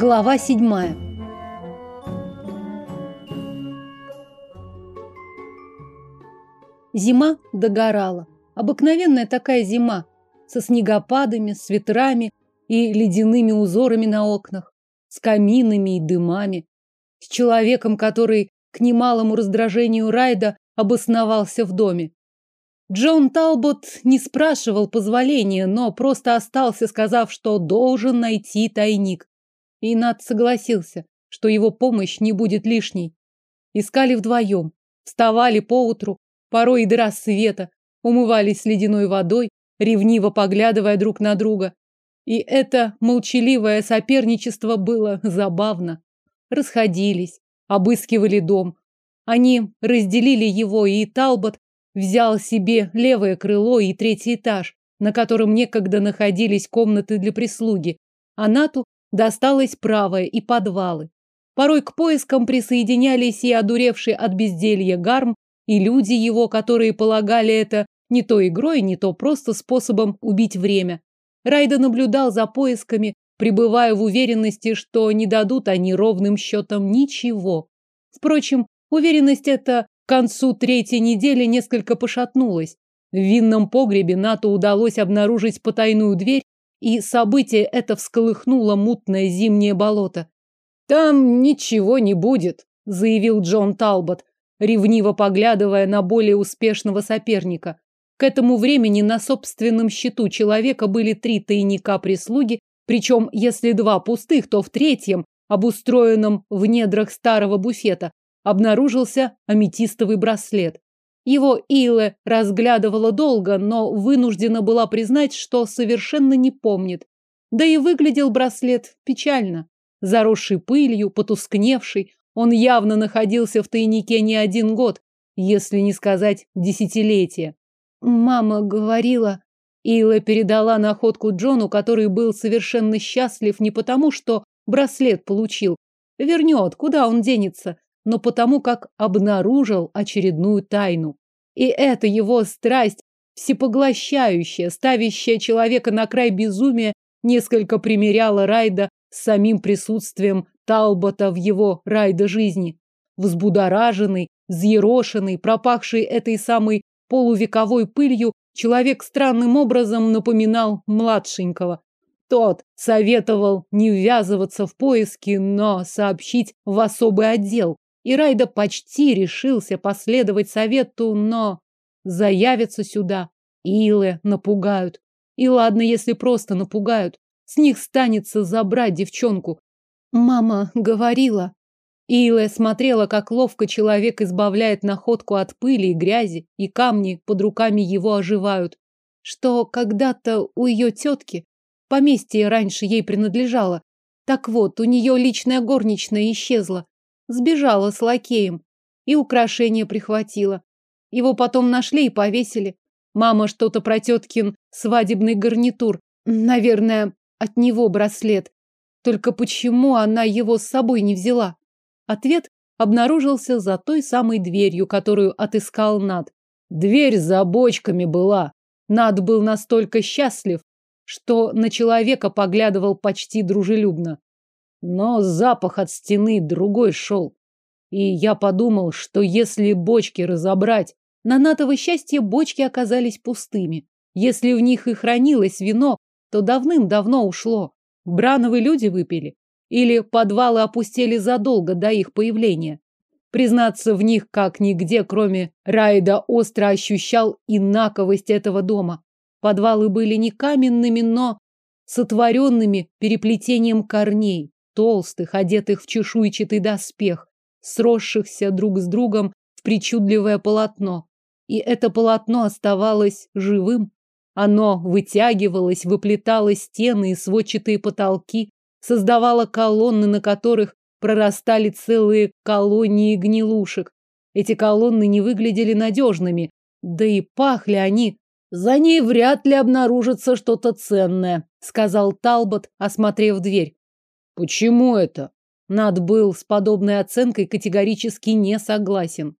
Глава седьмая. Зима догорала. Обыкновенная такая зима, со снегопадами, с ветрами и ледяными узорами на окнах, с каминами и дымами, с человеком, который к немалому раздражению Райда обосновался в доме. Джон Талбот не спрашивал позволения, но просто остался, сказав, что должен найти тайник. И Над согласился, что его помощь не будет лишней. Искали вдвоем, вставали поутру, порой и до рассвета, умывались ледяной водой, ревниво поглядывая друг на друга. И это молчаливое соперничество было забавно. Расходились, обыскивали дом. Они разделили его, и Талбот взял себе левое крыло и третий этаж, на котором некогда находились комнаты для прислуги, а Нату досталось правое и подвалы. Порой к поискам присоединялись и одуревший от безделья Гарм, и люди его, которые полагали это не то игрой, не то просто способом убить время. Райда наблюдал за поисками, пребывая в уверенности, что не дадут они ровным счетом ничего. Впрочем, уверенность эта к концу третьей недели несколько пошатнулась. В винном погребе НАТО удалось обнаружить потайную дверь, и событие это всколыхнуло мутное зимнее болото. «Там ничего не будет», — заявил Джон Талбот, ревниво поглядывая на более успешного соперника. К этому времени на собственном счету человека были три тайника прислуги, причем если два пустых, то в третьем, обустроенном в недрах старого буфета, обнаружился аметистовый браслет. Его Илэ разглядывала долго, но вынуждена была признать, что совершенно не помнит. Да и выглядел браслет печально. Заросший пылью, потускневший, он явно находился в тайнике не один год, если не сказать десятилетие. Мама говорила, Ила передала находку Джону, который был совершенно счастлив не потому, что браслет получил, вернет, куда он денется, но потому как обнаружил очередную тайну. И это его страсть, всепоглощающая, ставящая человека на край безумия, несколько примеряла Райда с самим присутствием Талбота в его Райда жизни. Взбудораженный, взъерошенный, пропахший этой самой полувековой пылью, человек странным образом напоминал младшенького. Тот советовал не ввязываться в поиски, но сообщить в особый отдел, и Райда почти решился последовать совету, но заявятся сюда. Илы напугают. И ладно, если просто напугают. С них станется забрать девчонку. Мама говорила. Илэ смотрела, как ловко человек избавляет находку от пыли и грязи, и камни под руками его оживают. Что когда-то у ее тетки поместье раньше ей принадлежало. Так вот, у нее личная горничная исчезла. Сбежала с лакеем и украшение прихватила. Его потом нашли и повесили. Мама что-то про теткин свадебный гарнитур. Наверное, от него браслет. Только почему она его с собой не взяла? Ответ обнаружился за той самой дверью, которую отыскал Над. Дверь за бочками была. Над был настолько счастлив, что на человека поглядывал почти дружелюбно. Но запах от стены другой шел. И я подумал, что если бочки разобрать... На натово счастье бочки оказались пустыми. Если в них и хранилось вино, то давным-давно ушло. Брановые люди выпили. Или подвалы опустели задолго до их появления. Признаться в них как нигде, кроме Райда, остро ощущал инаковость этого дома. Подвалы были не каменными, но сотворенными переплетением корней, толстых, одетых в чешуйчатый доспех, сросшихся друг с другом в причудливое полотно. И это полотно оставалось живым. Оно вытягивалось, выплетало стены и сводчатые потолки, создавало колонны, на которых прорастали целые колонии гнилушек. Эти колонны не выглядели надежными, да и пахли они. За ней вряд ли обнаружится что-то ценное, сказал Талбот, осмотрев дверь. Почему это? Над был с подобной оценкой категорически не согласен.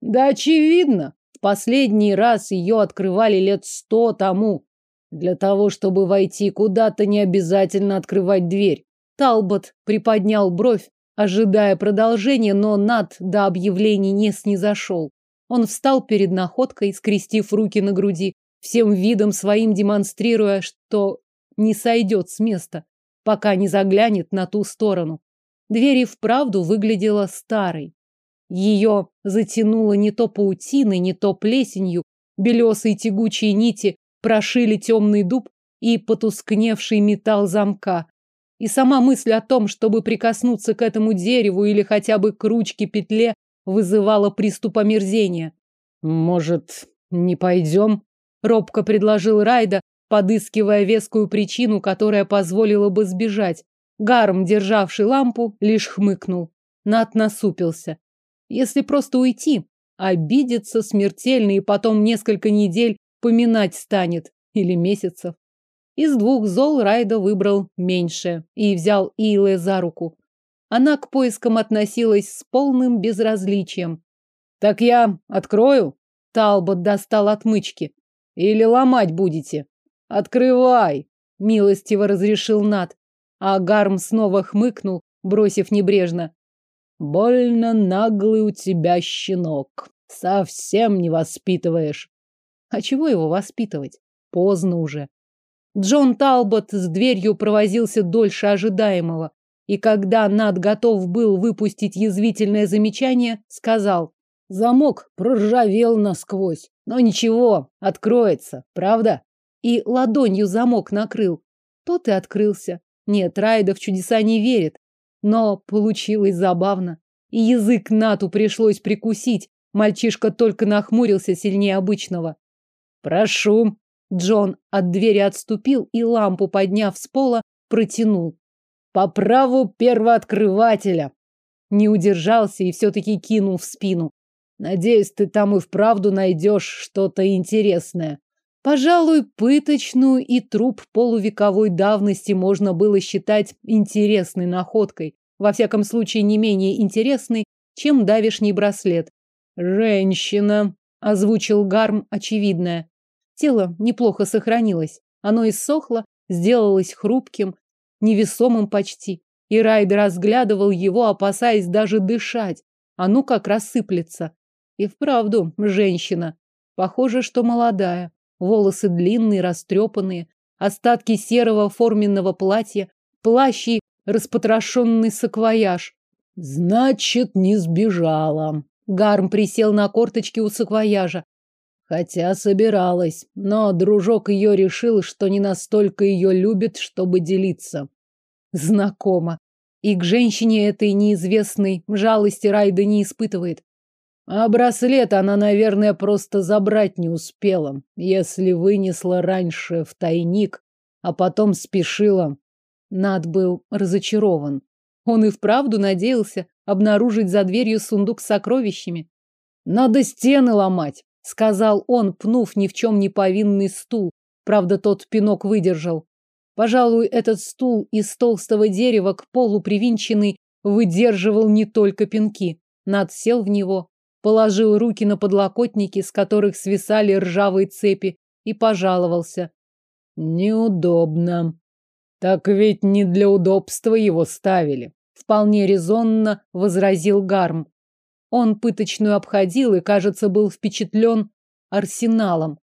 Да очевидно, в последний раз ее открывали лет сто тому. Для того, чтобы войти куда-то, не обязательно открывать дверь. Талбот приподнял бровь, ожидая продолжения, но Над до объявлений не снизошел. Он встал перед находкой, скрестив руки на груди, всем видом своим демонстрируя, что не сойдет с места, пока не заглянет на ту сторону. Дверь и вправду выглядела старой. Ее затянуло не то паутиной, не то плесенью, белесые тягучие нити прошили темный дуб и потускневший металл замка. И сама мысль о том, чтобы прикоснуться к этому дереву или хотя бы к ручке-петле, вызывала приступ омерзения. «Может, не пойдем?» — робко предложил Райда, подыскивая вескую причину, которая позволила бы сбежать. Гарм, державший лампу, лишь хмыкнул. Нат насупился. Если просто уйти, обидится смертельно и потом несколько недель поминать станет. Или месяцев. Из двух зол Райда выбрал меньшее и взял Илэ за руку. Она к поискам относилась с полным безразличием. «Так я открою?» Талбот достал отмычки. «Или ломать будете?» «Открывай!» — милостиво разрешил Нат. А Гарм снова хмыкнул, бросив небрежно. «Больно наглый у тебя щенок. Совсем не воспитываешь». А чего его воспитывать? Поздно уже. Джон Талбот с дверью провозился дольше ожидаемого, и когда Над готов был выпустить язвительное замечание, сказал: "Замок проржавел насквозь, но ничего, откроется, правда?" И ладонью замок накрыл. Тот и открылся. Нет, Райда в чудеса не верит, но получилось забавно. И язык Нату пришлось прикусить. Мальчишка только нахмурился сильнее обычного. «Прошу». Джон от двери отступил и лампу, подняв с пола, протянул. «По праву первооткрывателя». Не удержался и все-таки кинул в спину. «Надеюсь, ты там и вправду найдешь что-то интересное». Пожалуй, пыточную и труп полувековой давности можно было считать интересной находкой. Во всяком случае, не менее интересной, чем давишний браслет. «Женщина», — озвучил Гарм очевидное. Тело неплохо сохранилось. Оно иссохло, сделалось хрупким, невесомым почти. И Райдер разглядывал его, опасаясь даже дышать. Ну как рассыплется. И вправду женщина. Похоже, что молодая волосы длинные, растрепанные, остатки серого форменного платья, плащ и распотрошенный саквояж. Значит, не сбежала. Гарм присел на корточки у саквояжа. Хотя собиралась, но дружок ее решил, что не настолько ее любит, чтобы делиться. Знакомо. И к женщине этой неизвестной жалости Райда не испытывает. А браслет она, наверное, просто забрать не успела, если вынесла раньше в тайник, а потом спешила. Над был разочарован. Он и вправду надеялся обнаружить за дверью сундук с сокровищами. Надо стены ломать, сказал он, пнув ни в чем не повинный стул. Правда, тот пинок выдержал. Пожалуй, этот стул из толстого дерева к полу привинченный выдерживал не только пинки. Над сел в него, положил руки на подлокотники, с которых свисали ржавые цепи, и пожаловался. Неудобно. Так ведь не для удобства его ставили. Вполне резонно возразил Гарм. Он пыточную обходил и, кажется, был впечатлен арсеналом.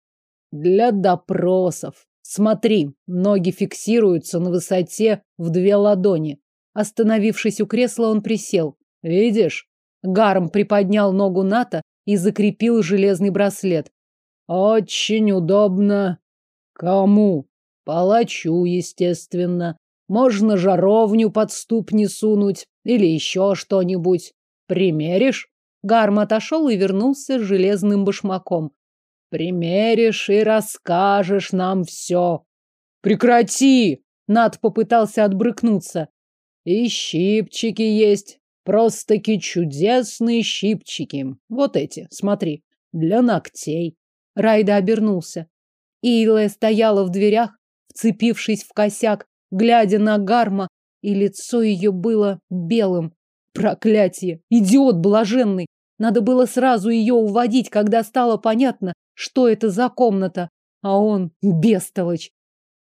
Для допросов. Смотри, ноги фиксируются на высоте в две ладони. Остановившись у кресла, он присел. Видишь? Гарм приподнял ногу Ната и закрепил железный браслет. Очень удобно. Кому? Палачу, естественно. Можно жаровню под ступни сунуть или еще что-нибудь. Примеришь? Гарм отошел и вернулся с железным башмаком. Примеришь и расскажешь нам все. Прекрати! Над попытался отбрыкнуться. И щипчики есть. Просто-таки чудесные щипчики. Вот эти, смотри, для ногтей. Райда обернулся. Илэ стояла в дверях, вцепившись в косяк, глядя на Гарма, и лицо ее было белым. Проклятие! Идиот блаженный! Надо было сразу ее уводить, когда стало понятно, что это за комната. А он бестолочь.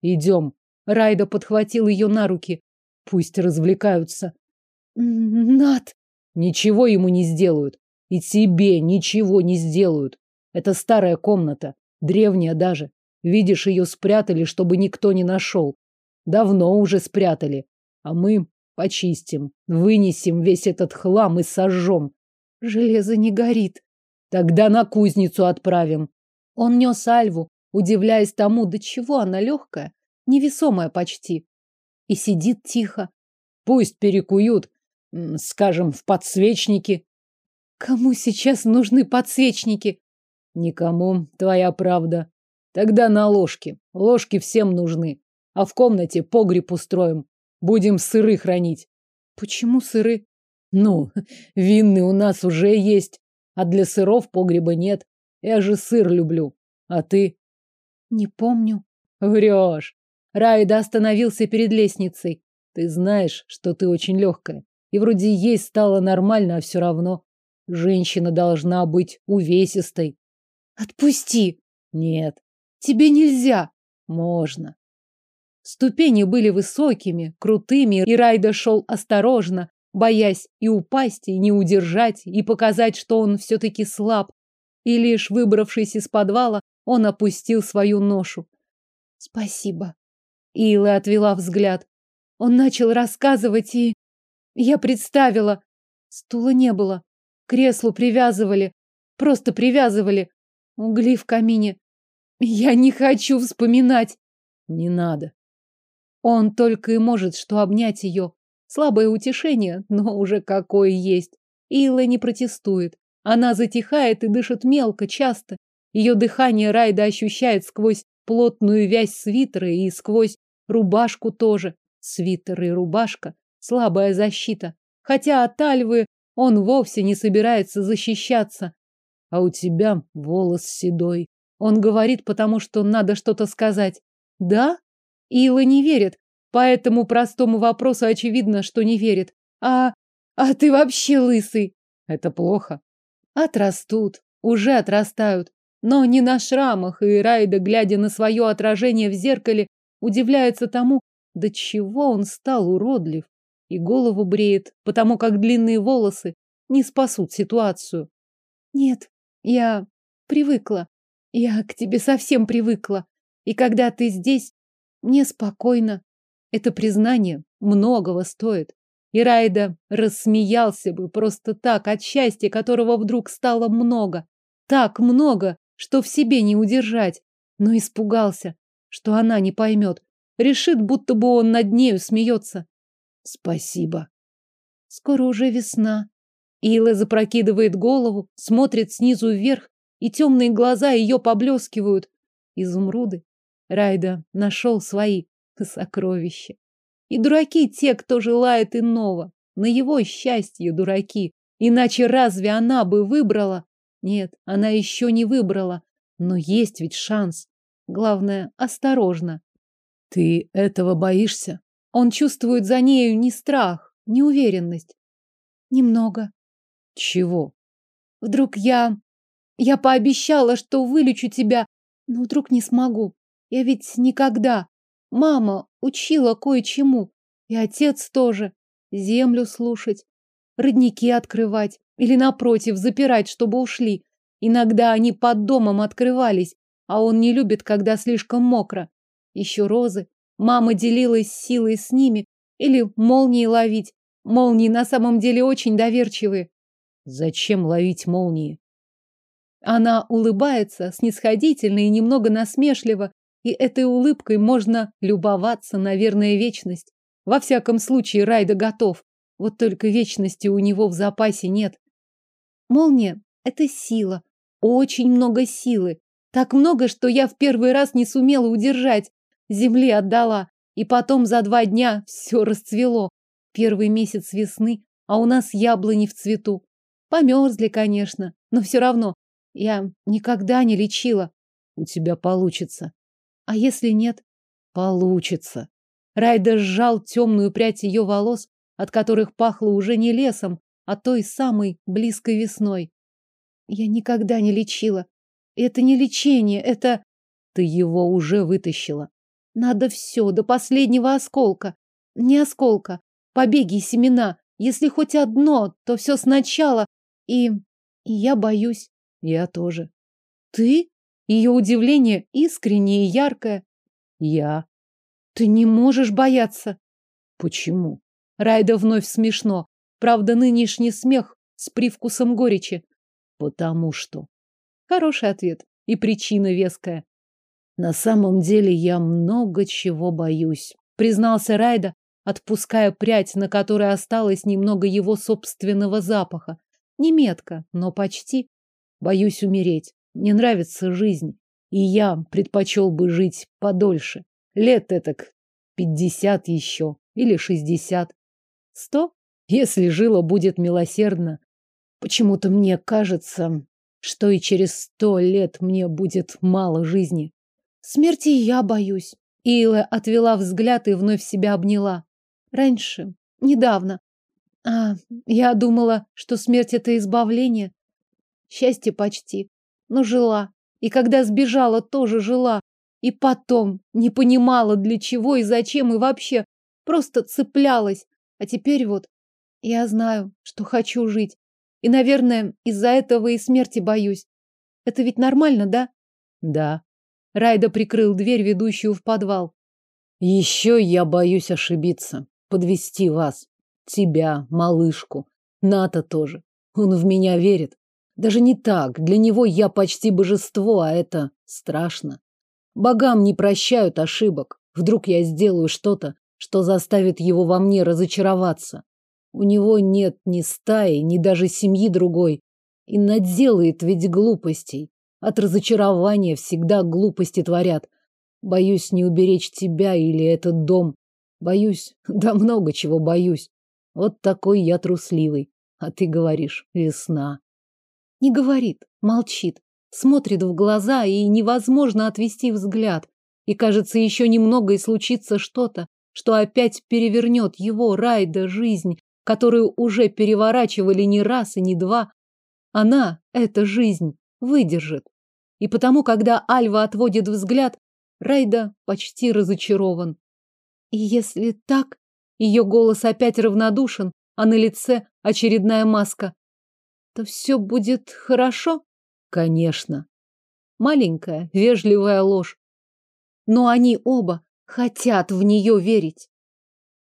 Идем. Райда подхватил ее на руки. Пусть развлекаются. Над. Ничего ему не сделают. И тебе ничего не сделают. Это старая комната, древняя даже. Видишь, ее спрятали, чтобы никто не нашел. Давно уже спрятали. А мы почистим, вынесем весь этот хлам и сожжем. Железо не горит. Тогда на кузницу отправим. Он нес Альву, удивляясь тому, до чего она легкая, невесомая почти. И сидит тихо. Пусть перекуют, скажем, в подсвечники. Кому сейчас нужны подсвечники? Никому, твоя правда. Тогда на ложки. Ложки всем нужны. А в комнате погреб устроим. Будем сыры хранить. Почему сыры? Ну, винный у нас уже есть, а для сыров погреба нет. Я же сыр люблю. А ты? Не помню. Врешь. Райда остановился перед лестницей. Ты знаешь, что ты очень легкая. И вроде есть стало нормально, а все равно. Женщина должна быть увесистой. Отпусти. Нет. Тебе нельзя. Можно. Ступени были высокими, крутыми, и Райда шел осторожно, боясь и упасть, и не удержать, и показать, что он все-таки слаб. И лишь выбравшись из подвала, он опустил свою ношу. Спасибо. Ила отвела взгляд. Он начал рассказывать, и... Я представила. Стула не было. К креслу привязывали. Просто привязывали. Угли в камине. Я не хочу вспоминать. Не надо. Он только и может что обнять ее. Слабое утешение, но уже какое есть. Ила не протестует. Она затихает и дышит мелко, часто. Ее дыхание Райда ощущает сквозь плотную вязь свитера и сквозь рубашку тоже. Свитер и рубашка – слабая защита. Хотя от Альвы он вовсе не собирается защищаться. А у тебя волос седой. Он говорит, потому что надо что-то сказать. Да? Ила не верит. По этому простому вопросу очевидно, что не верит. А... а ты вообще лысый. Это плохо. Отрастут. Уже отрастают. Но не на шрамах, и Райда, глядя на свое отражение в зеркале, удивляется тому, до чего он стал уродлив. И голову бреет, потому как длинные волосы не спасут ситуацию. Нет, я привыкла. Я к тебе совсем привыкла. И когда ты здесь, мне спокойно. Это признание многого стоит. И Райда рассмеялся бы просто так от счастья, которого вдруг стало много. Так много, что в себе не удержать. Но испугался, что она не поймет. Решит, будто бы он над нею смеется. Спасибо. Скоро уже весна. Ила запрокидывает голову, смотрит снизу вверх, и темные глаза ее поблескивают. Изумруды. Райда нашел свои сокровища. И дураки те, кто желает иного. На его счастье дураки. Иначе разве она бы выбрала? Нет, она еще не выбрала. Но есть ведь шанс. Главное, осторожно. Ты этого боишься? Он чувствует за нею не страх, не уверенность. Немного. Чего? Вдруг я... Я пообещала, что вылечу тебя, но вдруг не смогу. Я ведь никогда. Мама учила кое-чему. И отец тоже. Землю слушать, родники открывать. Или, напротив, запирать, чтобы ушли. Иногда они под домом открывались, а он не любит, когда слишком мокро. Еще розы. Мама делилась силой с ними. Или молнии ловить. Молнии на самом деле очень доверчивые. Зачем ловить молнии? Она улыбается, снисходительно и немного насмешливо, и этой улыбкой можно любоваться, наверное, вечность. Во всяком случае, Райда готов. Вот только вечности у него в запасе нет. Молния — это сила. Очень много силы. Так много, что я в первый раз не сумела удержать. Земли отдала. И потом за два дня все расцвело. Первый месяц весны, а у нас яблони в цвету. Померзли, конечно, но все равно. Я никогда не лечила. У тебя получится. А если нет? Получится. Райдер сжал темную прядь ее волос, от которых пахло уже не лесом, а той самой близкой весной. Я никогда не лечила. Это не лечение, это... Ты его уже вытащила. Надо все, до последнего осколка. Не осколка. Побеги и семена. Если хоть одно, то все сначала. И... и я боюсь. Я тоже. Ты? Ее удивление искреннее и яркое. Я. Ты не можешь бояться. Почему? Райда вновь смешно. Правда, нынешний смех с привкусом горечи. Потому что. Хороший ответ. И причина веская. На самом деле я много чего боюсь, признался Райда, отпуская прядь, на которой осталось немного его собственного запаха. Не метко, но почти. Боюсь умереть. Мне нравится жизнь, и я предпочел бы жить подольше. Лет этак пятьдесят еще или шестьдесят. Сто? Если жила будет милосердно. Почему-то мне кажется, что и через сто лет мне будет мало жизни. Смерти я боюсь. Ила отвела взгляд и вновь себя обняла. Раньше, недавно. А, я думала, что смерть это избавление. Счастье почти. Но жила. И когда сбежала, тоже жила. И потом не понимала, для чего и зачем, и вообще просто цеплялась. А теперь вот я знаю, что хочу жить. И, наверное, из-за этого и смерти боюсь. Это ведь нормально, да? Да. Райда прикрыл дверь, ведущую в подвал. Еще я боюсь ошибиться, подвести вас, тебя, малышку, Ната тоже. Он в меня верит. Даже не так. Для него я почти божество, а это страшно. Богам не прощают ошибок. Вдруг я сделаю что-то, что заставит его во мне разочароваться. У него нет ни стаи, ни даже семьи другой. И наделает ведь глупостей. От разочарования всегда глупости творят. Боюсь не уберечь тебя или этот дом. Боюсь, да много чего боюсь. Вот такой я трусливый. А ты говоришь, весна. Не говорит, молчит, смотрит в глаза, и невозможно отвести взгляд. И кажется, еще немного и случится что-то, что опять перевернет его, Райда, жизнь, которую уже переворачивали не раз и не два. Она, эта жизнь, выдержит. И потому, когда Альва отводит взгляд, Райда почти разочарован. И если так, ее голос опять равнодушен, а на лице очередная маска, то все будет хорошо? Конечно. Маленькая, вежливая ложь. Но они оба хотят в нее верить.